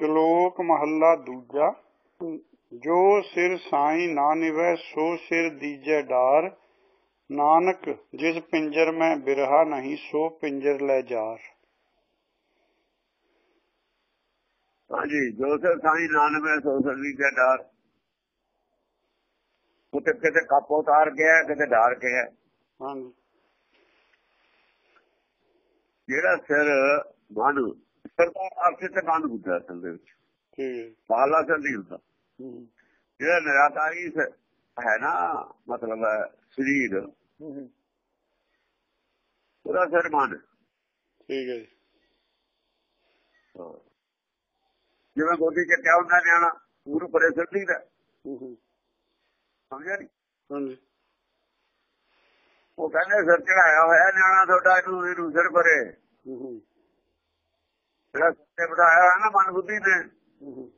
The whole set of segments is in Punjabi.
ਸ਼ਲੋਕ ਮਹੱਲਾ ਦੂਜਾ ਜੋ ਸਿਰ ਸਾਈ ਨਾ ਨਿਵੈ ਸੋ ਸਿਰ ਦੀਜੈ ਡਾਰ ਨਾਨਕ ਜਿਸ ਪਿੰਜਰ ਮੈਂ ਬਿਰਹਾ ਨਹੀਂ ਸੋ ਪਿੰਜਰ ਲੈ ਜਾਰ ਹਾਂਜੀ ਜੋ ਸੇ ਸਾਈ ਨਾਨਵੇਂ ਸੋ ਸਰਦੀ ਤੇ ਡਾਰ ਉਤੇ ਕਿਤੇ ਕੱਪ ਉਤਾਰ ਗਿਆ ਕਿਤੇ ਡਾਰ ਗਿਆ ਹਾਂਜੀ ਜਿਹੜਾ ਸਿਰ ਮਨ ਸਰਦਾਰ ਆਪਸੇ ਤੇ ਮਨ ਹੁੰਦਾ ਅਸਲ ਦੇ ਵਿੱਚ। ਠੀਕ ਹੈ ਸਿਰ ਨਹੀਂ ਹੁੰਦਾ ਜਿਹੜਾ ਨਿਰਾਕਾਰੀ ਹੈ ਨਾ ਮਤਲਬ ਹੈ ਸਰੀਰ ਉਹਦਾ ਸਿਰ ਮਨ ਠੀਕ ਹੈ। ਜਿਵੇਂ ਗੋਦੀ ਚ ਕਿਆ ਹੁੰਦਾ ਨਿਆਣਾ ਪੂਰ ਪਰੇ ਸਿਰ ਦੀ ਸਮਝਿਆ ਨਹੀਂ ਉਹ ਕਹਿੰਦੇ ਸਿਰ ਚੜਾਇਆ ਹੋਇਆ ਨਿਆਣਾ ਤੁਹਾਡਾ ਇਹਨੂੰ ਸਿਰ ਪਰੇ। ਜਿਹੜਾ ਤੇ ਬਿਠਾਇਆ ਹੋਇਆ ਨਾ ਮਨ ਬੁੱਧੀ ਨੇ ਹੂੰ। ਹੂੰ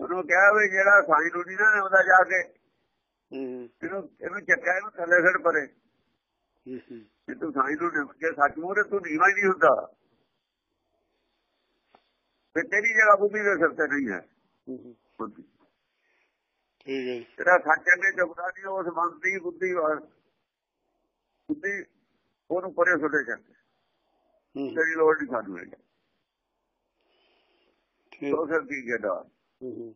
ਉਹਨੂੰ ਕਿਹਾ ਵੀ ਜਿਹੜਾ ਸਾਈ ਨਹੀਂ ਨਾ ਉਹਦਾ ਜਾ ਕੇ ਹੂੰ। ਇਹਨੂੰ ਇਹਨੂੰ ਚੱਕਿਆ ਇਹਨੂੰ ਥੱਲੇ ਸਿਰ ਪਰੇ। ਹੂੰ ਹੂੰ। ਜੇ ਤੂੰ ਸਾਈ ਨਿਭ ਕੇ ਸੱਚ ਮੂਹਰੇ ਤੂੰ ਨੀਵਾ ਹੀ ਨਹੀਂ ਹੁੰਦਾ। ਤੇ ਤੇਰੀ ਜਗ੍ਹਾ ਬੁੱਧੀ ਦੇ ਸਿਰ ਤੇ ਨਹੀਂ ਹੈ। ਹੂੰ ਹੂੰ। ਬੁੱਧੀ। ਠੀਕ ਹੈ ਜੀ। ਜਿਹੜਾ ਸੱਚ ਅੱਗੇ ਚੁੱਕਦਾ ਨਹੀਂ ਉਸ ਮਨ ਦੀ ਬੁੱਧੀ ਵਾਲ ਬੁੱਧੀ ਉਹਨੂੰ ਪਰੇ ਸੁੱਟੇ ਜਾਂਦੇ। ਹੂੰ ਹੂੰ, ਤੇਰੀ ਲੋੜ ਨਹੀਂ ਸਾਨੂੰ ਹੈਗੀ। ਠੀਕ। ਸੋ ਸਿਰ ਦੀ ਜਗ੍ਹਾ ਹੂੰ ਹੂੰ।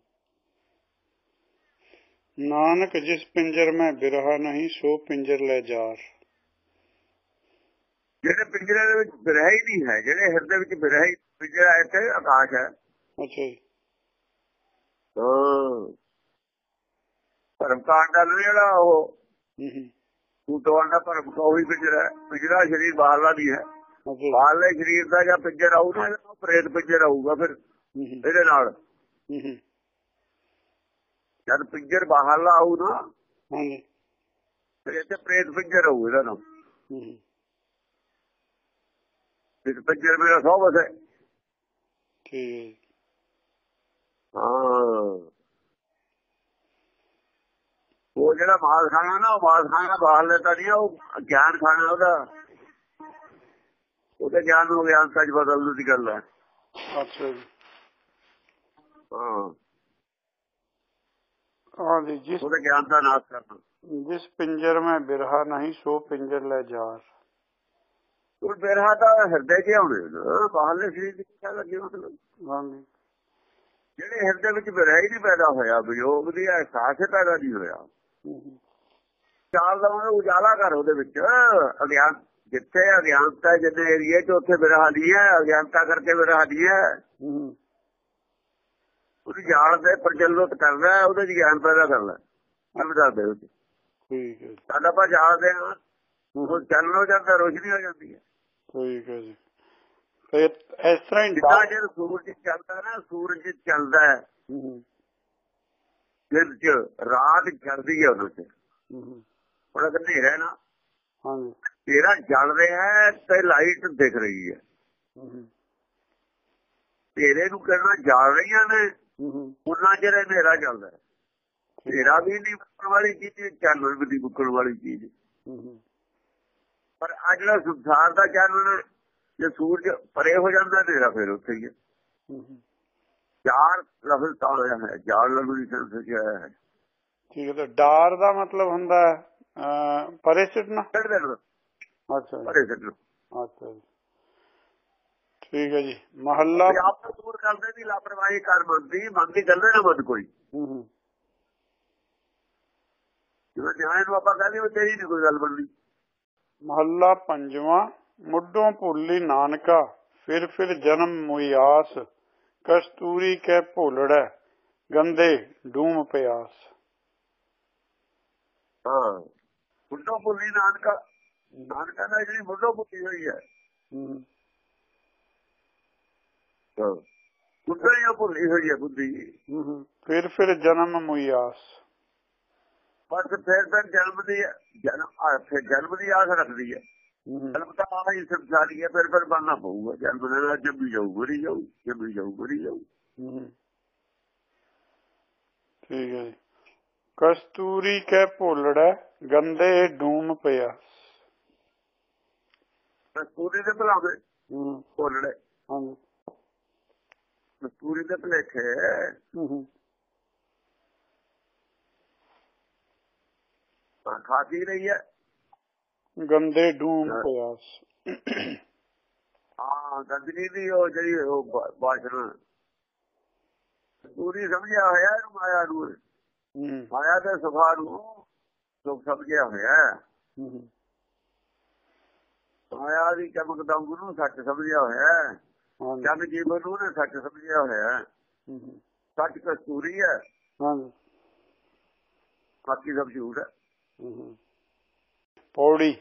ਨਾਨਕ ਜਿਸ ਪਿੰਜਰ ਮੈਂ ਬਿਰਹਾ ਨਹੀਂ ਸੋ ਪਿੰਜਰ ਲੈ ਜਾਰ। ਜਿਹੜੇ ਪਿੰਜਰੇ ਦੇ ਵਿੱਚ ਬਿਰਹਾ ਹੀ ਨਹੀਂ ਹੈ ਜਿਹੜੇ ਹਿਰਦੇ ਵਿੱਚ ਬਿਰਹਾ ਹੀ ਪਿੰਜਰਾ ਇੱਥੇ ਆਕਾਸ਼ ਹੈ। ਅੱਛਾ ਜੀ। ਹਾਂ। ਧਰਮ ਕਾਂਡ ਦਾ ਜਿਹੜਾ ਉਹ। ਹੂੰ ਹੂੰ। ਫੂਟੋਆਂ ਦਾ ਭਰਮ ਕਾ ਉਹੀ ਪਿੰਜਰਾ। ਪਿੰਜਰਾ ਸਰੀਰ ਬਾਹਰਲਾ ਨਹੀਂ ਹੈ। ਬਾਹਰਲੇ ਸਰੀਰ ਦਾ ਜਾਂ ਪਿੰਜਰ ਆਊ ਨਾ ਪ੍ਰੇਤ ਪਿੰਜਰ ਆਊਗਾ ਫਿਰ ਇਹਦੇ ਨਾਲ। ਜਦ ਪਿੰਜਰ ਬਾਹਰਲਾ ਆਊ ਨਾ ਫਿਰ ਇੱਥੇ ਪ੍ਰੇਤ ਪਿੰਜਰ ਆਊ ਇਹਦਾ ਨਾਮ। ਇਸ ਪਿੰਜਰ ਮੇਰਾ ਸੋਭਤ ਹੈ। ਠੀਕ। ਉਹ ਜਿਹੜਾ ਮਾਸ ਖਾਣਾ ਨਾ ਉਹ ਮਾਸ ਖਾਣਾ ਬਾਹਰਲੇ ਤਾਂ ਨਹੀਂ ਉਹ ਗਿਆਨ ਖਾਣਾ ਉਹਦਾ। ਉਹਦੇ ਗਿਆਨ ਨੂੰ ਗਿਆਨ ਸੱਚ ਬਦਲਣ ਦੀ ਗੱਲ ਹੈ। ਅੱਛਾ ਜੀ। ਹਾਂ। ਜਿਸ ਉਹਦੇ ਗਿਆਨ ਦਾ ਨਾਸ਼ ਕਰਨਾ। ਜਿਸ ਪਿੰਜਰ ਮੈਂ ਬਿਰਹਾ ਨਹੀਂ ਸੋ ਪਿੰਜਰ ਲੈ ਜਾਰ। ਉਹ ਬਿਰਹਾ ਤਾਂ ਹਿਰਦੇ 'ਚ ਆਉਣੇ ਬਾਹਰਲੇ ਸਰੀਰ ਦੀ ਕਿਆ ਲੱਗੇ ਮਤਲਬ ਹਾਂਜੀ ਜਿਹੜੇ ਹਿਰਦੇ ਵਿੱਚ ਬਿਰਹਾ ਹੀ ਨਹੀਂ ਪੈਦਾ ਹੋਇਆ ਵਿਯੋਗ ਦੀ ਅਹਿਸਾਸ ਹੀ ਪੈਦਾ ਨਹੀਂ ਹੋਇਆ। ਹੂੰ ਹੂੰ। ਚਾਲ ਦਾ ਉਜਾਲਾ ਕਰ ਉਹਦੇ ਵਿੱਚ ਅਗਿਆਨ। ਜਿੱਥੇ ਅਗਿਆਨਤਾ ਜਿੰਨੇ ਏਰੀਏ 'ਚ ਉੱਥੇ ਨਹੀਂ ਹੈ ਅਗਿਆਨਤਾ ਕਰਕੇ ਨਹੀਂ ਹੈ ਹੂੰ। ਹੂੰ। ਉਹਦੀ ਜਾਲ ਦੇ ਪ੍ਰਚਲਿਤ ਕਰਦਾ ਹੈ, ਉਹਦੇ 'ਚ ਗਿਆਨ ਪੈਦਾ ਕਰਦਾ ਸਾਨੂੰ ਦੱਸਦੇ ਉਹ 'ਚ। ਠੀਕ ਹੈ ਜੀ। ਸਾਡਾ ਆਪਾਂ ਜਾਣਦੇ ਹਾਂ। ਉਹ ਚੱਲਣੋਂ ਜਾਂਦਾ ਰੋਸ਼ਨੀ ਹੋ ਜਾਂਦੀ ਹੈ। ਠੀਕ ਹੈ ਜੀ। ਫਿਰ ਇਸ ਤਰ੍ਹਾਂ ਹੀ ਜਿੱਦਾਂ ਜਦ ਸੂਰਜ ਚੱਲਦਾ ਨਾ ਸੂਰਜ ਚੱਲਦਾ ਹੈ। ਹੂੰ। ਹੂੰ ਦਿਨ 'ਚ ਰਾਤ ਚੱਲਦੀ ਹੈ ਉਹਦੇ ਹੂੰ। ਹੂੰ ਉਹਦਾ ਕਹਿੰਦੇ ਹੈ ਨਾ ਹਾਂਜੀ। ਤੇਰਾ ਜਲ ਰਿਹਾ ਹੈ ਤੇ ਲਾਈਟ ਦਿਖ ਰਹੀ ਹੈ। ਤੇਰੇ ਨੂੰ ਕਰਨਾ ਜਲ ਰਹੀਆਂ ਨੇ ਉਹਨਾਂ ਜਿਹੜੇ ਹਨੇਰਾ ਚੱਲਦਾ ਹੈ। ਤੇਰਾ ਵੀ ਨਹੀਂ ਮੁੱਕਣ ਵਾਲੀ ਚੀਜ਼ ਚਾਨਣ ਵੀ ਨਹੀਂ ਮੁੱਕਣ ਵਾਲੀ ਚੀਜ਼। ਪਰ ਆ ਜਿਹੜਾ ਸੰਸਾਰ ਦਾ ਚਾਨਣ ਜੇ ਸੂਰਜ ਪਰੇ ਹੋ ਜਾਂਦਾ ਹਨੇਰਾ ਫਿਰ ਉੱਥੇ ਹੀ ਹੈ। ਚਾਰ ਲਫ਼ਜ਼ ਤਾਂ ਹੋਇਆ ਹੈ ਚਾਰ ਲਫ਼ਜ਼ ਸੰਸ ਹੈ ਹੈ। ਠੀਕ ਹੈ ਤੇ ਡਾਰ ਦਾ ਮਤਲਬ ਹੁੰਦਾ ਪਰੇ ਸਿੱਟਣਾ। ਅੱਛਾ ਅੱਛਾ ਠੀਕ ਹੈ ਜੀ। ਮਹੱਲਾ ਤੇ ਆਪ ਨੂੰ ਦੂਰ ਕਰਦੇ ਦੀ ਲਾਪਰਵਾਹੀ ਕਰ ਮੰਦੀ ਮੰਦੀ ਚੱਲੇ ਨਾ ਮਤ ਕੋਈ। ਹੂੰ ਹੂੰ। ਜਿਵੇਂ ਨੂੰ ਆਪਾਂ ਕਹਿੰਦੇ ਉਹ ਤੇਰੀ ਨਹੀਂ ਕੋਈ ਗੱਲ ਬਣਦੀ। ਮਹੱਲਾ ਪੰਜਵਾਂ ਮੁੱਢੋਂ ਭੁੱਲੀ ਨਾਨਕਾ ਫਿਰ ਫਿਰ ਜਨਮ ਮੁਇਆਸ ਕਸਤੂਰੀ ਕੈ ਭੋਲੜੈ ਗੰਦੇ ਡੂਮ ਪਿਆਸ। ਹਾਂ। ਬੁੱਢੋ ਭੁੱਲੀ ਨਾਨਕਾ ਨਾਨਕਾ ਦਾ ਜਿਹੜੀ ਬੁੱਢੋ ਭੁੱਲੀ ਹੋਈ ਹੈ। ਹੂੰ। ਬੁੱਢੋ ਹੀ ਭੁੱਲੀ ਹੋਈ ਹੈ ਬੁੱਧੀ। ਫਿਰ ਫਿਰ ਜਨਮ ਮੁਇਆਸ ਬਸ ਫਿਰ ਫਿਰ ਜਨਮ ਦੀ ਜਨਮ ਫਿਰ ਜਨਮ ਦੀ ਆਸ ਰੱਖਦੀ ਹੈ। ਜਨਮ ਤਾਂ ਆ ਹੀ ਸੰਸਾਰੀ ਹੈ ਫਿਰ ਫਿਰ ਬਣਨਾ ਪਊਗਾ। ਜਨਮ ਦੇ ਨਾਲ ਜੰਮੀ ਜਾਊ ਗਰੀ ਜਾਊ ਜੰਮੀ ਜਾਊ ਗਰੀ ਜਾਊ। ਠੀਕ ਹੈ ਕਸਤੂਰੀ ਕੈ ਭੋਲੜੈ ਗੰਦੇ ਡੂਮ ਪਿਆਸ। ਕਸਤੂਰੀ ਦੇ ਭਲਾਵੇ ਹੂੰ। ਭੋਲੜੇ। ਹਾਂਜੀ। ਕਸਤੂਰੀ ਦੇ ਭਲੇਖੇ। ਹੂੰ ਹੂੰ। ਤਾਂ ਖਾਤੀ ਰਹੀ ਹੈ। ਗੰਦੇ ਡੂਮ ਪਿਆਸ। ਹਾਂ ਗੰਦਗੀ ਦੀ ਉਹ ਜਿਹੜੀ ਉਹ ਬ- ਬਾਸ਼ਨਾ ਕਸਤੂਰੀ ਸਮਝਿਆ ਹੋਇਆ ਇਹਨੂੰ ਮਾਇਆ ਨੂੰ। ਹੂੰ। ਮਾਇਆ ਦੇ ਸੁਭਾਅ ਨੂੰ ਸੁਖ ਸਮਝਿਆ ਹੋਇਆ। ਹੈ। ਹੂੰ ਹੂੰ। ਮਾਇਆ ਦੀ ਚਮਕ ਦੰਗ ਨੂੰ ਸੱਚ ਸਮਝਿਆ ਹੋਇਆ ਹੈ। ਜਗ ਜੀਵਨ ਨੂੰ ਨੇ ਸੱਚ ਸਮਝਿਆ ਹੋਇਆ ਹੈ। ਸੱਚ ਕਸਤੂਰੀ ਹੈ। ਹਾਂਜੀ। ਬਾਕੀ ਸਭ ਝੂਠ ਹੈ। ਪੌੜੀ।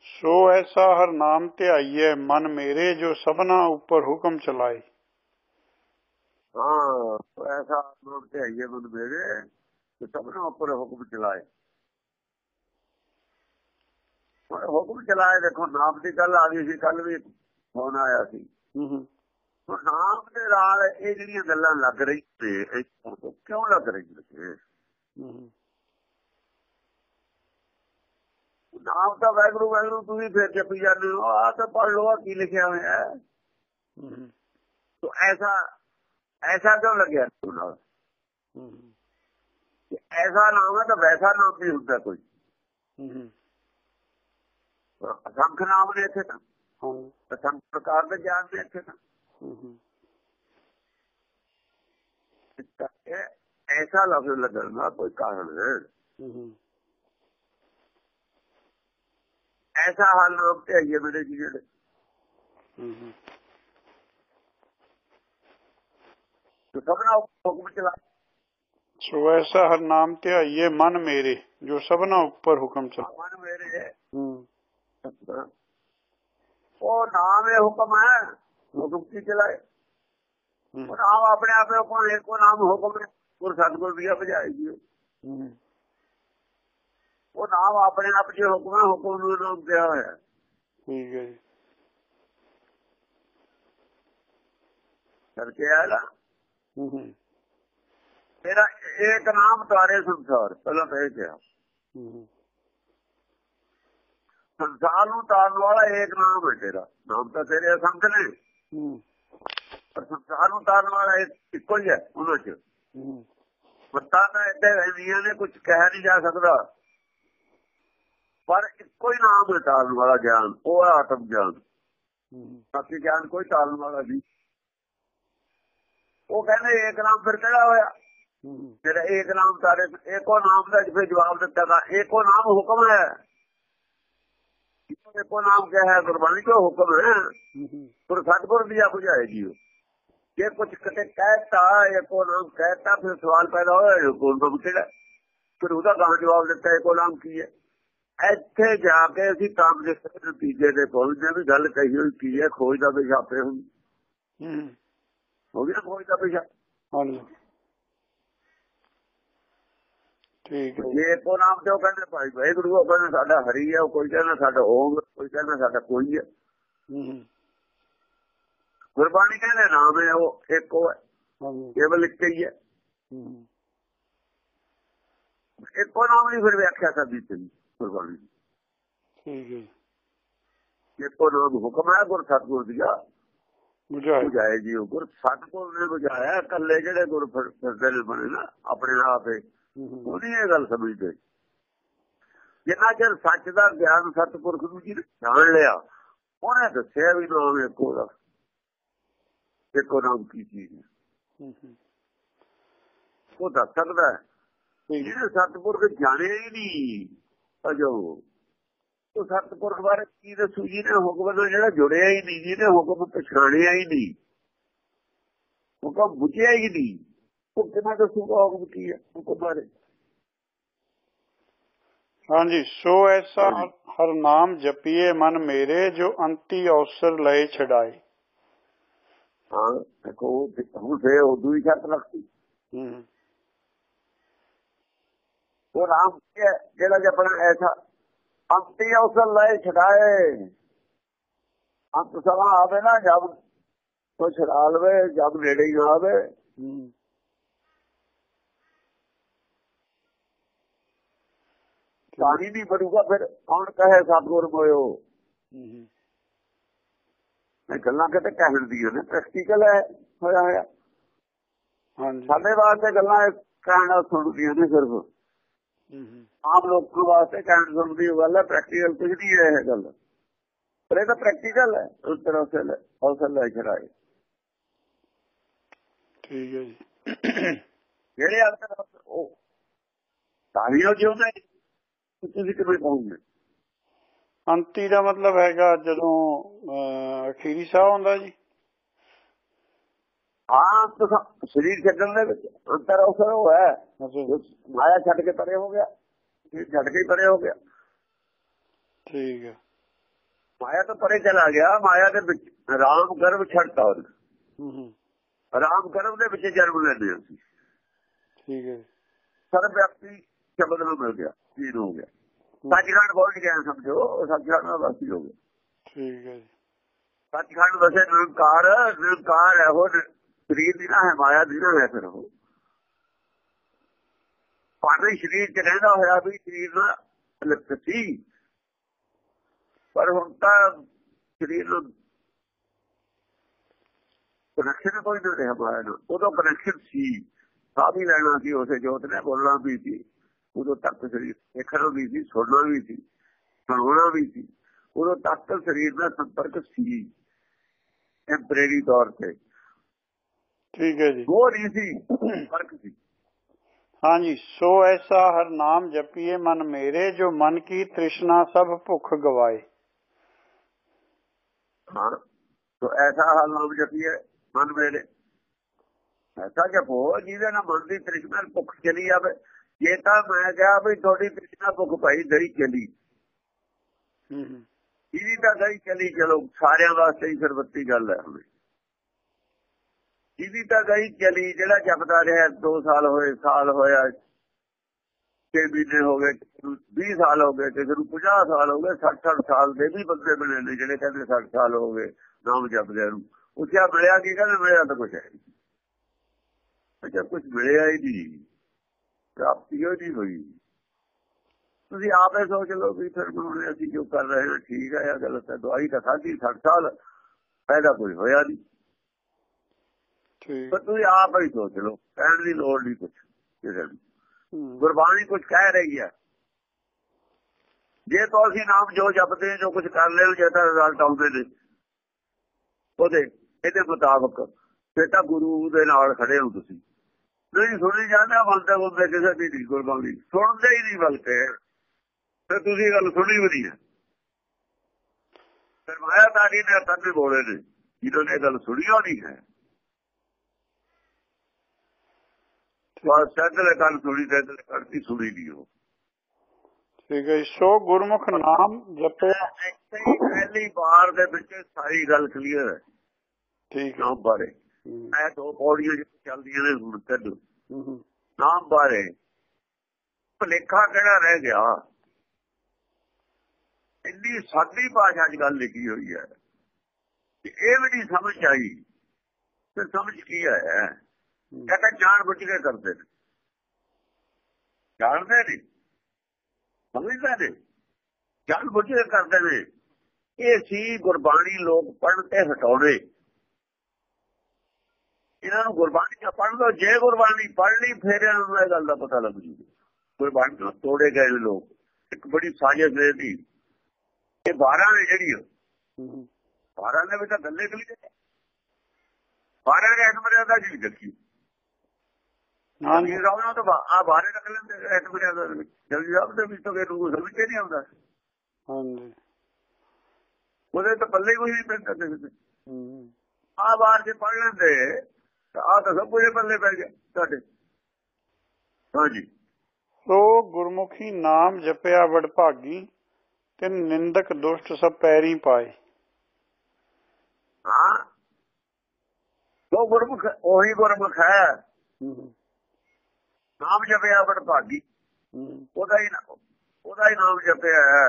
ਸੋ ਐਸਾ ਹਰ ਨਾਮ ਧਿਆਈਏ ਮਨ ਮੇਰੇ ਜੋ ਸਭਨਾ ਉੱਪਰ ਹੁਕਮ ਚਲਾਏ। ਹਾਂ ਐਸਾ ਤੇ ਆਈਏ ਮਨ ਮੇਰੇ ਕਿ ਸਭਨਾਂ ਉੱਪਰ ਹੁਕਮ ਚਲਾਏ ਹੁਣ ਹੁਕਮ ਚਲਾਏ ਦੇਖੋ ਨਾਮ ਦੀ ਗੱਲ ਆ ਗਈ ਸੀ ਕੱਲ ਵੀ ਫੋਨ ਆਇਆ ਸੀ। ਹੂੰ ਨਾਮ ਦੇ ਨਾਲ ਇਹ ਜਿਹੜੀਆਂ ਗੱਲਾਂ ਲੱਗ ਰਹੀ ਤੇ ਕਿਉਂ ਲੱਗ ਰਹੀ ਨੇ? ਨਾਮ ਤਾਂ ਵੈਗਰੂ ਵੈਗਰੂ ਤੁਸੀਂ ਫੇਰ ਜਪੀ ਜਾਂਦੇ ਹੋ। ਆ ਤਾਂ ਪੜ੍ਹ ਲਓ ਕੀ ਲਿਖਿਆ ਹੋਇਆ ਹੈ। ਤੋ ਐਸਾ ਐਸਾ ਕਿਉਂ ਲੱਗਿਆ ਤੁਹਾਨੂੰ ਐਸਾ ਨਾਮ ਹੈ ਤਾਂ ਵੈਸਾ ਨਾਮ ਵੀ ਹੁੰਦਾ ਕੋਈ। ਹੂੰ ਹੂੰ। ਅਸੰਖ ਨਾਮ ਨੇ ਇੱਥੇ ਤਾਂ। ਅਸੰਖ ਪ੍ਰਕਾਰ ਦੇ ਗਿਆਨ ਨੇ ਇੱਥੇ ਤਾਂ। ਐਸਾ ਲਫ਼ਜ਼ ਲੱਗਣ ਦਾ ਕੋਈ ਕਾਰਨ ਹੈ। ਐਸਾ ਹਾਲ ਨਾਮ ਤੇ ਆਈਏ ਮੇਰੇ ਜੀ ਜਿਹੜੇ ਤੇ ਸਭਨਾ ਹੁਕਮ ਚਲਾ। ਸੋ ਐਸਾ ਹਰ ਨਾਮ ਧਿਆਈਏ ਮਨ ਮੇਰੇ ਜੋ ਸਭਨਾ ਉੱਪਰ ਹੁਕਮ ਚਲਾਏ ਮਨ ਮੇਰੇ ਹੂੰ। ਉਹ ਨਾਮ ਇਹ ਹੁਕਮ ਹੈ ਹੁਕਮ ਕੀ ਚਲਾਏ? ਹੂੰ। ਉਹ ਨਾਮ ਆਪਣੇ ਆਪੇ ਹੁਕਮ ਇੱਕੋ ਨਾਮ ਹੁਕਮ ਹੈ ਗੁਰ ਸਤਗੁਰ ਦੀ ਬਜਾਏਗੀ ਹੂੰ। ਉਹ ਨਾਮ ਆਪਣੇ ਆਪ ਜੇ ਹੁਕਮ ਹੈ ਹੁਕਮ ਨੂੰ ਨਾਮ ਦਿਆ ਹੋਇਆ। ਹੈ। ਠੀਕ ਹੈ ਜੀ। ਕਰਕੇ ਆਇਆ ਹੂੰ ਹੂੰ। ਤੇਰਾ ਇੱਕ ਨਾਮ ਤਾਰੇ ਸੰਸਾਰ ਪਹਿਲਾਂ ਤਾਂ ਇਹ ਕਿਹਾ। ਹੂੰ ਹੂੰ। ਸੰਸਾਰ ਨੂੰ ਤਾਰਨ ਵਾਲਾ ਇੱਕ ਨਾਮ ਹੈ ਤੇਰਾ। ਨਾਮ ਤਾਂ ਤੇਰੇ ਅਸੰਖ ਨੇ ਹੂੰ। ਪਰ ਸੰਸਾਰ ਨੂੰ ਤਾਰਨ ਵਾਲਾ ਇੱਕ- ਹੀ ਹੈ ਉਹਨਾਂ ਚ ਹੂੰ। ਬੱਤਾਂ ਤਾਂ ਇੱਥੇ ਰਹਿੰਦੀਆਂ ਨੇ ਕੁਝ ਕਹਿ ਨਹੀਂ ਜਾ ਸਕਦਾ। ਪਰ ਇੱਕੋ ਹੀ ਨਾਮ ਹੈ ਤਾਰਨ ਵਾਲਾ ਗਿਆਨ ਉਹ ਹੈ ਆਤਮ ਗਿਆਨ। ਬਾਕੀ ਗਿਆਨ ਕੋਈ ਤਾਰਨ ਵਾਲਾ ਨਹੀਂ। ਉਹ ਕਹਿੰਦੇ ਇੱਕ ਨਾਮ ਫਿਰ ਕਿਹੜਾ ਹੋਇਆ? ਫਿਰ ਇੱਕ ਨਾਮ ਤਾਰੇ ਇੱਕੋ ਨਾਮ ਦਾ ਫਿਰ ਜਵਾਬ ਦਿੱਤਾ ਤਾਂ ਇੱਕੋ ਨਾਮ ਹੁਕਮ ਹੈ। ਇੱਕੋ ਨਾਮ ਕਿਹਾ ਹੈ ਗੁਰਬਾਣੀ ਕੋ ਹੁਕਮ ਹੈ। ਪਰ ਸਤਿਗੁਰ ਦੀ ਆ ਬੁਝਾਏਗੀ ਉਹ। ਜੇ ਕੁਝ ਕਤੇ ਕਹਿਤਾ ਇੱਕੋ ਨਾਮ ਕਹਿਤਾ ਫਿਰ ਸਵਾਲ ਪੈਦਾ ਹੋਇਆ ਕੋਲ ਤੋਂ ਕਿਹੜਾ ਫਿਰ ਉਹਦਾ ਗਾਂ ਜਵਾਬ ਦਿੱਤਾ ਇੱਕੋ ਨਾਮ ਕੀ ਹੈ? ਇੱਥੇ ਜਾ ਕੇ ਅਸੀਂ ਕੰਮ ਦੇ ਨਤੀਜੇ ਦੇ ਪਹੁੰਚਦੇ ਵੀ ਗੱਲ ਕਹੀ ਹੋਈ ਕੀ ਹੈ ਖੋਜ ਦਾ ਆਪੇ ਹੁਣ ਹੂੰ। ਹੋ ਗਿਆ ਖੋਜ ਦਾ ਵਿਸ਼ਾ ਹਾਂਜੀ। ਠੀਕ ਹੈ। ਜੇ ਇੱਕੋ ਨਾਮ ਤੇ ਉਹ ਕਹਿੰਦੇ ਭਾਈ ਵਾਹਿਗੁਰੂ ਉਹ ਕਹਿੰਦੇ ਸਾਡਾ ਹਰੀ ਹੈ ਕੋਈ ਕਹਿੰਦਾ ਸਾਡਾ ਓਮ ਕੋਈ ਕਹਿੰਦਾ ਸਾਡਾ ਕੋਈ ਹੈ ਗੁਰਬਾਣੀ ਕਹਿੰਦੇ ਨਾਮ ਹੈ ਉਹ ਇੱਕੋ ਹੈ। ਕੇਵਲ ਇੱਕ ਹੀ ਹੈ। ਇੱਕੋ ਨਾਮ ਦੀ ਫਿਰ ਵਿਆਖਿਆ ਕਰਦੀ ਸੀ ਗੁਰਬਾਣੀ। ਠੀਕ ਹੈ। ਇੱਕੋ ਨਾਮ ਹੁਕਮ ਹੈ ਗੁਰ ਸਤਗੁਰ ਦੀਆ ਬੁਝਾਏ। ਜੀ ਉਹ ਗੁਰ। ਸਤਗੁਰ ਨੇ ਬੁਝਾਇਆ ਕੱਲੇ ਜਿਹੜੇ ਗੁਰ ਫਿਰ- ਫਿਰਦੇ ਬਣੇ ਨਾ ਆਪਣੇ ਆਪ ਹੂੰ। ਉਹਦੀ ਇਹ ਗੱਲ ਸਮਝਦੇ ਜਿੰਨਾ ਚਿਰ ਸੱਚ ਦਾ ਗਿਆਨ ਸਤਪੁਰਖ ਨੂੰ ਜੀ ਨੇ ਜਾਣ ਲਿਆ ਉਹਨੇ ਦੱਸਿਆ ਵੀ ਨਾਮ ਇੱਕੋ ਦਾ ਇੱਕੋ ਨਾਮ ਕੀ ਚੀਜ਼ ਉਹ ਦੱਸ ਸਕਦਾ ਜਿਹਨੇ ਸਤਪੁਰਖ ਜਾਣਿਆ ਹੀ ਨਹੀਂ ਅਜੋ। ਉਹ ਸਤਪੁਰਖ ਬਾਰੇ ਕੀ ਦੱਸੂ? ਜੀ ਨੇ ਹੁਕਮ ਨਾਲ ਜਿਹੜਾ ਜੁੜਿਆ ਹੀ ਨਹੀਂ ਜਿਹਨੇ ਹੁਕਮ ਪਛਾਣਿਆ ਹੀ ਨਹੀਂ ਹੁਕਮ ਬੁਝਿਆ ਹੀ ਨਹੀਂ। ਉਹ ਕਿਵੇਂ ਦੱਸੂਗਾ ਹੁਕਮ ਕੀ ਹੈ ਹੁਕਮ ਬਾਰੇ ਹਾਂਜੀ ਸੋ ਐਸਾ ਹਰ ਨਾਮ ਜਪੀਏ ਮਨ ਮੇਰੇ ਜੋ ਅੰਤੀ ਅਵਸਰ ਲਏ ਛਡਾਏ। ਹਾਂ ਦੇਖੋ ਹੁਣ ਫੇਰ ਉਦੋਂ ਹੀ ਸ਼ਰਤ ਲੱਗਦੀ। ਹੂੰ। ਉਹ ਨਾਮ ਜਿਹੜਾ ਜਪਣਾ ਐਸਾ ਅੰਤੀ ਅਵਸਰ ਲੈ ਛਡਾਏ। ਅੰਤ ਸਮਾਂ ਆਵੇ ਨਾ ਜਦ ਕੋਈ ਛਡਾ ਲਵੇ ਜਦ ਨੇੜੇ ਹੀ ਆਵੇ। ਹੂੰ। ਪਾਣੀ ਨਹੀਂ ਬਣੂਗਾ ਫਿਰ ਕੌਣ ਕਹੇ ਸਤਗੁਰ ਮੋਇਓ? ਹੂੰ ਇਹ ਗੱਲਾਂ ਕਿਤੇ ਕਹਿਣ ਦੀਆਂ ਨੇ ਪ੍ਰੈਕਟੀਕਲ ਹੈ ਹੋਇਆ ਹੋਇਆ। ਸਾਡੇ ਵਾਸਤੇ ਗੱਲਾਂ ਇਹ ਕਹਿਣ ਸੁਣਦੀਆਂ ਨੇ ਸਿਰਫ। ਹੂੰ ਹੂੰ। ਆਮ ਲੋਕਾਂ ਵਾਸਤੇ ਕਹਿਣ ਸੁਣਦੀ ਉਹ ਗੱਲ ਹੈ ਪ੍ਰੈਕਟੀਕਲ ਕੁਝ ਨਹੀਂ ਹੈ ਇਹ ਗੱਲ। ਪਰ ਇਹ ਤਾਂ ਪ੍ਰੈਕਟੀਕਲ ਹੈ ਉਸ ਤਰ੍ਹਾਂ ਸੇ ਹੌਸਲ ਲੈ ਚੜਾਏ ਠੀਕ ਹੈ ਜੀ। ਜਿਹੜੇ ਅੰਦਰ ਉਹ ਸਾਰੀਆਂ ਜਿਉਂਦੇ। ਨੇ, ਤੁਸੀਂ ਕਿਵੇਂ ਕਹੋਗੇ? ਅੰਤੀ ਦਾ ਮਤਲਬ ਹੈਗਾ ਜਦੋਂ ਅਖੀਰੀ ਸਾਹ ਹੁੰਦਾ ਜੀ। ਹਾਂ ਸਰੀਰ ਛੱਡਣ ਦੇ ਵਿੱਚ ਅੰਤਰ ਅਵਸਰ ਉਹ ਹੈ। ਅੱਛਾ ਮਾਇਆ ਛੱਡ ਕੇ ਪਰੇ ਹੋ ਗਿਆ ਛੱਡ ਕੇ ਪਰੇ ਹੋ ਗਿਆ। ਠੀਕ ਹੈ। ਮਾਇਆ ਤੋਂ ਪਰੇ ਚਲਾ ਗਿਆ ਮਾਇਆ ਦੇ ਵਿੱਚ ਰਾਮ ਗਰਭ ਛੱਡਤਾ ਉਹ ਹੂੰ ਹੂੰ। ਰਾਮ ਗਰਭ ਦੇ ਵਿੱਚ ਜਨਮ ਲੈਂਦੇ ਅਸੀਂ। ਠੀਕ ਹੈ ਜੀ। ਸਰਬ ਵਿਅਕਤੀ ਸ਼ਬਦ ਨੂੰ ਮਿਲ ਗਿਆ ਜੀਨ ਹੋ ਗਿਆ। ਸੱਚਖੰਡ ਪਹੁੰਚ ਗਿਆ ਸਮਝੋ ਸੱਚਖੰਡ ਦਾ ਵਾਸੀ ਹੋ ਗਿਆ ਠੀਕ ਹੈ ਸੱਚਖੰਡ ਵਸੇ ਨਿਰੰਕਾਰ ਨਿਰੰਕਾਰ ਹੈ ਉਹ ਸਰੀਰ ਦੀ ਨਾ ਹੈ ਮਾਇਆ ਦੀ ਨਾ ਹੈ ਫਿਰ ਉਹ ਪਾਣੀ ਸਰੀਰ ਚ ਰਹਿੰਦਾ ਹੋਇਆ ਵੀ ਸਰੀਰ ਨਾਲ ਲਿਪਤ ਸੀ ਪਰ ਹੁਣ ਤਾਂ ਸਰੀਰ ਨੂੰ ਕਨੈਕਸ਼ਨ ਕੋਈ ਨਹੀਂ ਰਿਹਾ ਮਾਇਆ ਨਾਲ ਉਦੋਂ ਕਨੈਕਸ਼ਨ ਸੀ ਸਾਹ ਵੀ ਲੈਣਾ ਸੀ ਉਸੇ ਜੋਤ ਨੇ ਬੋਲਣਾ ਵੀ ਸੀ। ਉਦੋਂ ਤੱਕ ਸਰੀਰ ਦੇਖਣਾ ਵੀ ਸੀ ਸੁਣਨਾ ਵੀ ਸੀ ਸੁਣਾਉਣਾ ਵੀ ਸੀ ਉਦੋਂ ਤੱਕ ਸਰੀਰ ਦਾ ਸੰਪਰਕ ਸੀ ਟੈਂਪਰੇਰੀ ਤੌਰ ਤੇ ਠੀਕ ਹੈ ਜੀ ਉਹ ਨਹੀਂ ਸੀ ਫਰਕ ਸੀ ਹਾਂਜੀ ਸੋ ਐਸਾ ਹਰ ਨਾਮ ਜਪੀਏ ਮਨ ਮੇਰੇ ਜੋ ਮਨ ਕੀ ਤ੍ਰਿਸ਼ਨਾ ਸਭ ਭੁੱਖ ਗਵਾਏ ਹਾਂ तो ऐसा हाल नाम जपिए मन मेरे ऐसा जपो ਜਿਹਦੇ ਨਾਲ ਮਨ ਦੀ ਤ੍ਰਿਸ਼ਨਾ ਭੁੱਖ ਚਲੀ ਜਾਵੇ ਜੇ ਤਾਂ ਮੈਂ ਕਿਹਾ ਵੀ ਤੁਹਾਡੀ ਤ੍ਰਿਸ਼ਨਾ ਭੁੱਖ ਭਾਈ ਗਈ ਚਲੀ। ਹੂੰ ਹੂੰ। ਜਿਹਦੀ ਤਾਂ ਗਈ ਚਲੀ ਚਲੋ ਸਾਰਿਆਂ ਵਾਸਤੇ ਹੀ ਸਰਬੱਤੀ ਗੱਲ ਹੈ ਹੁਣ। ਜਿਹਦੀ ਤਾਂ ਗਈ ਚਲੀ ਜਿਹੜਾ ਜਪਦਾ ਰਿਹਾ 2 ਸਾਲ ਹੋਏ ਸਾਲ ਹੋਇਆ 6 ਮਹੀਨੇ ਹੋ ਗਏ 20 ਸਾਲ ਹੋ ਗਏ ਕਿਸੇ ਨੂੰ 50 ਸਾਲ ਹੋ ਗਏ 60 60 ਸਾਲ ਦੇ ਵੀ ਬੰਦੇ ਮਿਲੇ ਨੇ ਜਿਹੜੇ ਕਹਿੰਦੇ 60 ਸਾਲ ਹੋ ਗਏ ਨਾਮ ਜਪਦੇ ਨੂੰ। ਉਸਿਆ ਮਿਲਿਆ ਕੀ ਕਹਿੰਦੇ ਮਿਲਿਆ ਤਾਂ ਕੁਛ ਹੈ ਅੱਛਾ ਕੁਝ ਮਿਲਿਆ ਹੀ ਨਹੀਂ। ਪ੍ਰਾਪਤੀ ਨਹੀਂ ਹੋਈ। ਤੁਸੀਂ ਆਪੇ ਸੋਚ ਲਓ ਵੀ ਫਿਰ ਹੁਣ ਅਸੀਂ ਜੋ ਕਰ ਰਹੇ ਹਾਂ ਠੀਕ ਹੈ ਜਾਂ ਗਲਤ ਹੈ ਦਵਾਈ ਤਾਂ ਖਾਧੀ 60 ਸਾਲ ਫਾਇਦਾ ਕੋਈ ਹੋਇਆ ਨਹੀਂ। ਠੀਕ। ਪਰ ਤੁਸੀਂ ਆਪ ਹੀ ਸੋਚ ਲਓ ਕਹਿਣ ਦੀ ਲੋੜ ਨਹੀਂ ਕੁਝ ਕਿਸੇ ਨੂੰ। ਗੁਰਬਾਣੀ ਕੁਝ ਕਹਿ ਰਹੀ ਹੈ। ਜੇ ਤਾਂ ਅਸੀਂ ਨਾਮ ਜੋ ਜਪਦੇ ਹਾਂ, ਜੋ ਕੁਝ ਕਰ ਲੈ ਜੇ ਤਾਂ ਰਿਜ਼ਲਟ ਆਉਂਦੇ ਨੇ। ਉਹਦੇ ਇਹਦੇ ਮੁਤਾਬਕ ਫਿਰ ਤਾਂ ਗੁਰੂ ਦੇ ਨਾਲ ਖੜੇ ਹੋ ਤੁਸੀਂ ਨਹੀਂ ਸੁਣੀ ਜਾਂਦੇ ਬੰਦੇ ਬੰਦੇ ਕਿਸੇ ਦੀ ਨਹੀਂ ਗੁਰਬਾਣੀ ਸੁਣਦੇ ਹੀ ਨਹੀਂ ਬਲਕੇ। ਫਿਰ ਤੁਸੀਂ ਗੱਲ ਸੁਣੀ ਵੀ ਨਹੀਂ ਫਿਰ ਮਾਇਆ ਤਾਰੀ ਨੇ ਤਾਂ ਵੀ ਬੋਲੇ ਨੇ। ਜਿਹਨਾਂ ਨੇ ਗੱਲ ਸੁਣੀ ਹੋ ਨਹੀਂ ਹੈ। ਬਸ ਸੱਜਲੇ ਕੰਨ ਸੁਣੀ ਤੇ ਕਰਤੀ ਸੁਣੀ ਨਹੀਂ ਉਹ। ਠੀਕ ਹੈ। ਸੋ ਗੁਰਮੁਖ ਨਾਮ ਹੀ ਪਹਿਲੀ ਵਾਰ ਦੇ ਵਿੱਚ ਸਾਰੀ ਗੱਲ ਕਲੀਅਰ ਹੈ। ਠੀਕ ਹੈ। ਬਾਰੇ। ਇਹ ਦੋ ਪੌੜੀਆਂ ਜਿਹੜੀਆਂ ਚੱਲਦੀਆਂ ਨੇ ਹੁਣ ਤੱਕ ਨਾਮ ਬਾਰੇ। ਭਲੇਖਾ ਕਿਹੜਾ ਰਹਿ ਗਿਆ? ਇੰਨੀ ਸਾਦੀ ਭਾਸ਼ਾ 'ਚ ਗੱਲ ਲਿਖੀ ਹੋਈ ਹੈ। ਇਹ ਵੀ ਨਹੀਂ ਸਮਝ ਆਈ ਤੇ ਸਮਝ ਕੀ ਆਇਆ? ਕਹਿੰਦਾ ਜਾਣ ਬੁੱਝ ਕੇ ਕਰਦੇ ਨੇ। ਜਾਣਦੇ ਨਹੀਂ ਸਮਝਦੇ ਨੇ। ਜਾਣ ਬੁੱਝ ਕੇ ਕਰਦੇ ਨੇ। ਇਹ ਸੀ ਗੁਰਬਾਣੀ ਲੋਕ ਪੜ੍ਹਨ ਤੇ ਹਟਾਉਣੇ। ਇਹਨਾਂ ਨੂੰ ਗੁਰਬਾਣੀ ਦਾ ਪੜ੍ਹ ਲਓ ਜੇ ਗੁਰਬਾਣੀ ਪੜ੍ਹ ਲਈ ਫਿਰ ਇਹਨਾਂ ਨੂੰ ਇਹ ਗੱਲ ਦਾ ਪਤਾ ਲੱਗ ਜੂਗਾ। ਗੁਰਬਾਣੀ ਤੋਂ ਤੋੜੇ ਗਏ ਲੋਕ। ਇੱਕ ਬੜੀ ਸਾਜ਼ਿਸ਼ ਦੇ ਦੀ ਇਹ 12 ਨੇ ਜਿਹੜੀਆਂ ਹੂੰ, ਹੂੰ, 12 ਨੇ ਵੀ ਤਾਂ ਗੱਲੇ ਕਲੀ ਦੇ 12 ਨੇ ਇਸ ਮਰਿਆਦਾ ਜੀ ਹਾਂਜੀ ਹਾਂਜੀ ਰਾਉਣਾ ਤਾਂ ਆ ਬਾਰੇ ਰੱਖ ਲੈਂਦੇ ਇਸ ਮਰਿਆਦਾ ਦੇ ਵਿੱਚ ਜਲਦੀ ਸਾਹਿਬ ਦੇ ਵਿੱਚ ਤਾਂ ਇਹ ਨੂੰ ਸਮਝ ਕੇ ਨਹੀਂ ਆਉਂਦਾ। ਹਾਂਜੀ। ਉਹਦੇ ਤਾਂ ਪੱਲੇ ਕੋਈ ਨਹੀਂ ਪੈਂਦਾ। ਕਿਸੇ ਹੂੰ, ਆ ਬਾਹਰ ਜੇ ਪੜ ਲੈਂਦੇ ਆ ਤਾਂ ਸਭ ਕੁਝ ਪੱਲੇ ਪੈ ਗਿਆ ਤੁਹਾਡੇ ਹਾਂਜੀ। ਸੋ ਗੁਰਮੁਖੀ ਨਾਮ ਜਪਿਆ ਵਡਭਾਗੀ ਤੇ ਨਿੰਦਕ ਦੁਸ਼ਟ ਸਭ ਪੈਰੀ ਪਾਏ। ਹਾਂ। ਉਹ ਗੁਰਮੁਖ ਉਹੀ ਗੁਰਮੁਖ ਹੈ। ਨਾਮ ਜਪਿਆ ਬੜ ਭਾਗੀ ਉਹਦਾ ਹੀ ਉਹਦਾ ਹੀ ਨਾਮ ਜਪਿਆ ਹੈ।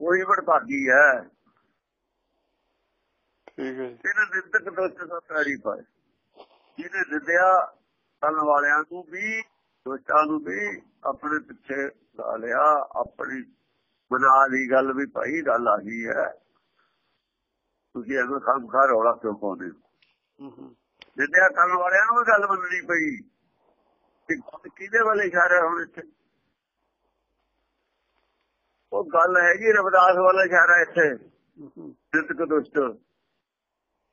ਉਹੀ ਬੜ ਭਾਗੀ ਹੈ। ਠੀਕ ਹੈ ਜਿਹਨੇ ਨਿੰਦਕ ਦੋਸਤ ਦਾ ਪੈਰੀ ਪਾਏ ਜਿਹਨੇ ਨਿੰਦਿਆ ਕਰਨ ਵਾਲਿਆਂ ਨੂੰ ਵੀ ਦੋਸਤਾਂ ਨੂੰ ਵੀ ਆਪਣੇ ਪਿੱਛੇ ਲਾ ਲਿਆ ਆਪਣੀ ਬਣਾ ਲਈ ਗੱਲ ਵੀ ਭਾਈ ਗੱਲ ਆ ਗਈ ਹੈ। ਤੁਸੀਂ ਐਵੇਂ ਖਾਮ ਖਾ ਰੌਲਾ ਕਿਉਂ ਪਾਉਂਦੇ ਨਿੰਦਿਆ ਕਰਨ ਵਾਲਿਆਂ ਨੂੰ ਗੱਲ ਮੰਨਣੀ ਪਈ। ਕਿ ਕਿਹਦੇ ਵੱਲ ਇਸ਼ਾਰਾ ਹੁਣ ਇੱਥੇ? ਉਹ ਗੱਲ ਹੈਗੀ ਰਵਿਦਾਸ ਵਾਲਾ ਇਸ਼ਾਰਾ ਇੱਥੇ। ਹੂੰ, ਹੂੰ। ਜਿੰਦਕ ਦੁਸ਼ਟ।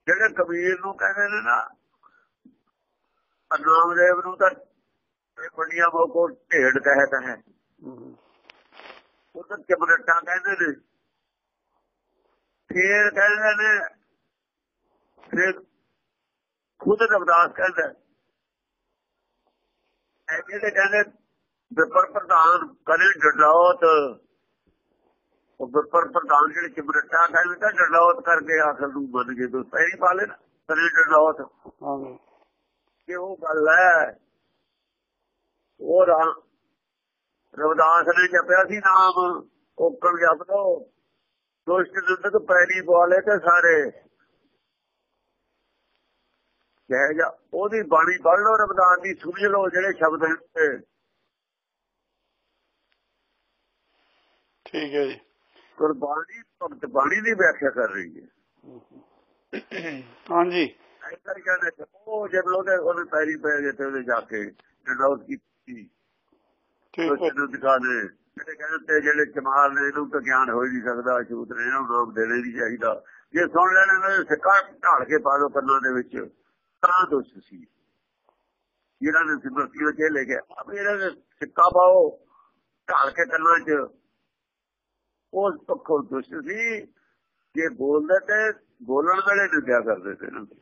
ਜਿਹੜੇ ਕਬੀਰ ਨੂੰ ਕਹਿੰਦੇ ਨੇ ਨਾ ਨਾਮਦੇਵ ਨੂੰ ਤਾਂ ਇਹ ਵੱਡੀਆਂ ਮੋਕੋ ਢੇੜ ਕਹਿਤ ਹੈ। ਉਹ ਤਾਂ ਚਮਰਟਾ ਕਹਿੰਦੇ ਨੇ। ਫੇਰ ਕਹਿੰਦੇ ਨੇ, ਫਿਰ ਖੁਦ ਰਵਦਾਸ ਕਹਿੰਦਾ ਇਹ ਜਿਹੜੇ ਕਹਿੰਦੇ ਵਿਪਰ ਪ੍ਰਧਾਨ ਕਰੇ ਡਡੌਤ ਉਹ ਵਿਪਰ ਪ੍ਰਧਾਨ ਜਿਹੜੇ ਚਮਰਟਾ ਕਹਿੰਦੇ ਤਾਂ ਡਡੌਤ ਕਰਕੇ ਆਖਰ ਨੂੰ ਮੰਨ ਗਏ ਦੋ ਸਹੀ ਕਰੇ ਡਡੌਤ ਹਾਂਜੀ। ਕਿ ਉਹ ਗੱਲ ਹੈ ਉਹ ਰਵਿਦਾਸ ਨੇ ਜਪਿਆ ਸੀ ਨਾਮ ਓਕਣ ਜਪ ਦੋ ਦੁਸ਼ਟ ਦੁੱਧ ਪੈਰੀ ਬੋਲੇ ਤੇ ਸਾਰੇ। ਕਹਿ ਜਾ ਉਹਦੀ ਬਾਣੀ ਪੜ੍ਹ ਲਓ ਰਵਿਦਾਸ ਦੀ ਸੁਣ ਲਓ ਜਿਹੜੇ ਸ਼ਬਦ ਨੇ। ਠੀਕ ਹੈ ਜੀ। ਗੁਰਬਾਣੀ ਭਗਤ ਬਾਣੀ ਦੀ ਵਿਆਖਿਆ ਕਰ ਰਹੀ ਹੈ। ਹਾਂਜੀ। ਐਸਾ ਹੀ ਕਹਿੰਦੇ ਉਹ ਜਦੋਂ ਉਹਦੇ ਉਹਦੇ ਪੈਰੀ ਪੈ ਗਏ ਤੇ ਉਹਦੇ ਜਾ ਕੇ ਡਰਾਉਟ ਕੀਤੀ। ਠੀਕ ਹੈ। ਨੇ ਜਿਹੜੇ ਕਹਿੰਦੇ ਜਿਹੜੇ ਚਮਾਰ ਨੇ ਇਹਨੂੰ ਤਾਂ ਗਿਆਨ ਹੋ ਹੀ ਨਹੀਂ ਸਕਦਾ ਛੂਤ ਨੇ ਇਹਨੂੰ ਲੋਕ ਦੇਣੇ ਨਹੀਂ ਚਾਹੀਦਾ। ਜੇ ਸੁਣ ਲੈਣੇ ਨੇ ਸਿੱਕਾ ਢਾਲ ਕੇ ਪਾ ਦੋ ਕੰਨਾਂ ਦੇ ਵਿੱਚ ਤਾਂ ਦੁਸ਼ਟ ਸੀ। ਜਿਹੜਾ ਨੇ ਸਿਮਰਤੀ ਵਿੱਚ ਲੈ ਕੇ ਆਪ ਇਹਨਾਂ ਨੇ ਸਿੱਕਾ ਪਾਓ ਢਾਲ ਕੇ ਕੰਨਾਂ 'ਚ। ਉਸ ਪੱਖੋਂ ਦੁਸ਼ਟ ਸੀ ਜੇ ਬੋਲਦੇ ਤੇ ਬੋਲਣ ਵੇਲੇ ਨਿੰਦਿਆ ਕਰਦੇ ਇਹਨਾਂ ਦੀ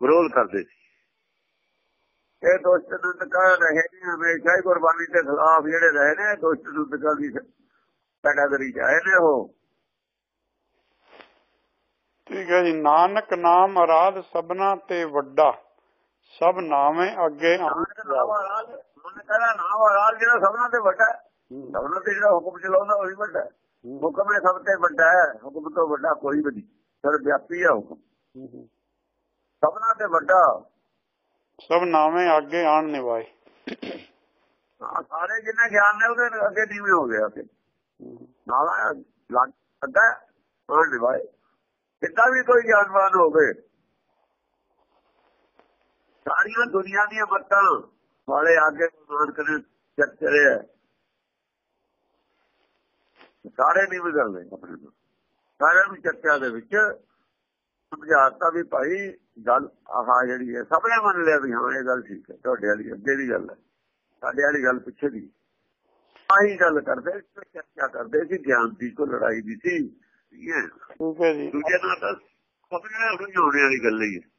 ਵਿਰੋਧ ਕਰਦੇ ਸੀ ਇਹ ਦੋਸਤ ਦੁੱਧਕਾ ਰਹੇ ਨੇ ਹਮੇਸ਼ਾ ਹੀ ਗੁਰਬਾਨੀ ਦੇ ਖਿਲਾਫ ਜਿਹੜੇ ਰਹੇ ਨੇ ਦੋਸਤ ਦੁੱਧਕਾ ਦੀ ਚ ਆਏ ਨੇ ਉਹ ਠੀਕ ਹੈ ਜੀ ਨਾਨਕ ਨਾਮ ਅਰਾਧ ਸਭਨਾ ਤੇ ਵੱਡਾ ਸਭ ਨਾਵੇਂ ਅੱਗੇ ਨਾਨਕ ਨਾਮ ਵਾਲਾ ਉਹਨੇ ਕਹਿੰਦਾ ਨਾਮ ਵਾਲਾ ਜਿਹੜਾ ਸਭਨਾਂ ਤੇ ਵੱਡਾ। ਸਭਨਾਂ ਤੇ ਜਿਹੜਾ ਹੁਕਮ ਚਲਾਉਂਦਾ ਉਹ ਹੀ ਵੱਡਾ ਹੈ। ਹੁਕਮ ਹੈ ਸਭ ਤੇ ਵੱਡਾ ਹੈ ਹੁਕਮ ਤੋਂ ਵੱਡਾ ਕੋਈ ਵੀ ਨਹੀਂ। ਸਰ ਵਿਆਪੀ ਹੈ ਹੁਕਮ। ਸਭਨਾਂ ਤੇ ਵੱਡਾ। ਸਭ ਨਾਵੇਂ ਅੱਗੇ ਆਣ ਨਿਵਾਏ। ਹਾਂ, ਸਾਰੇ ਜਿੰਨੇ ਗਿਆਨ ਨੇ ਉਹਦੇ ਅੱਗੇ ਨੀਵੇਂ ਹੋ ਗਿਆ ਕਿ ਨਾਲਾ ਲੱਗ ਅੱਗਾ ਉਹ ਨਿਭਾਏ ਕਿੰਨਾ ਵੀ ਕੋਈ ਗਿਆਨਵਾਨ ਹੋਵੇ। ਸਾਰੀਆਂ ਦੁਨੀਆ ਦੀਆਂ ਬੱਤਾਂ ਵਾਲੇ ਅੱਗੇ ਨਾਨਕ ਨੇ ਚੱਕਰੇ ਹੈ। ਸਾਰੇ ਨਹੀਂ ਵਿਗੜਦੇ। ਆਪਣੇ ਤੋਂ ਸਾਰਿਆਂ ਨੂੰ ਚੱਕਿਆ ਦੇ ਵਿੱਚ ਸਮਝਾਤਾ ਵੀ ਭਾਈ ਗੱਲ ਆਹ ਜਿਹੜੀ ਹੈ ਸਭ ਨੇ ਮੰਨ ਲਿਆ ਵੀ ਹਾਂ ਇਹ ਗੱਲ ਠੀਕ ਹੈ ਤੁਹਾਡੇ ਵਾਲੀ ਅੱਗੇ ਦੀ ਗੱਲ ਹੈ। ਸਾਡੇ ਵਾਲੀ ਗੱਲ ਪਿੱਛੇ ਦੀ। ਆਹੀ ਗੱਲ ਕਰਦੇ ਸੀ ਚਰਚਾ ਕਰਦੇ ਸੀ ਗਿਆਨ ਦੀ ਕੋ ਲੜਾਈ ਦੀ ਸੀ। ਠੀਕ ਹੈ। ਜੀ। ਦੂਜੇ ਨਾਲ ਤਾਂ ਸਭ ਨੇ ਸਮਝਾਉਣ ਵਾਲੀ ਗੱਲ ਹੀ ਹੈ।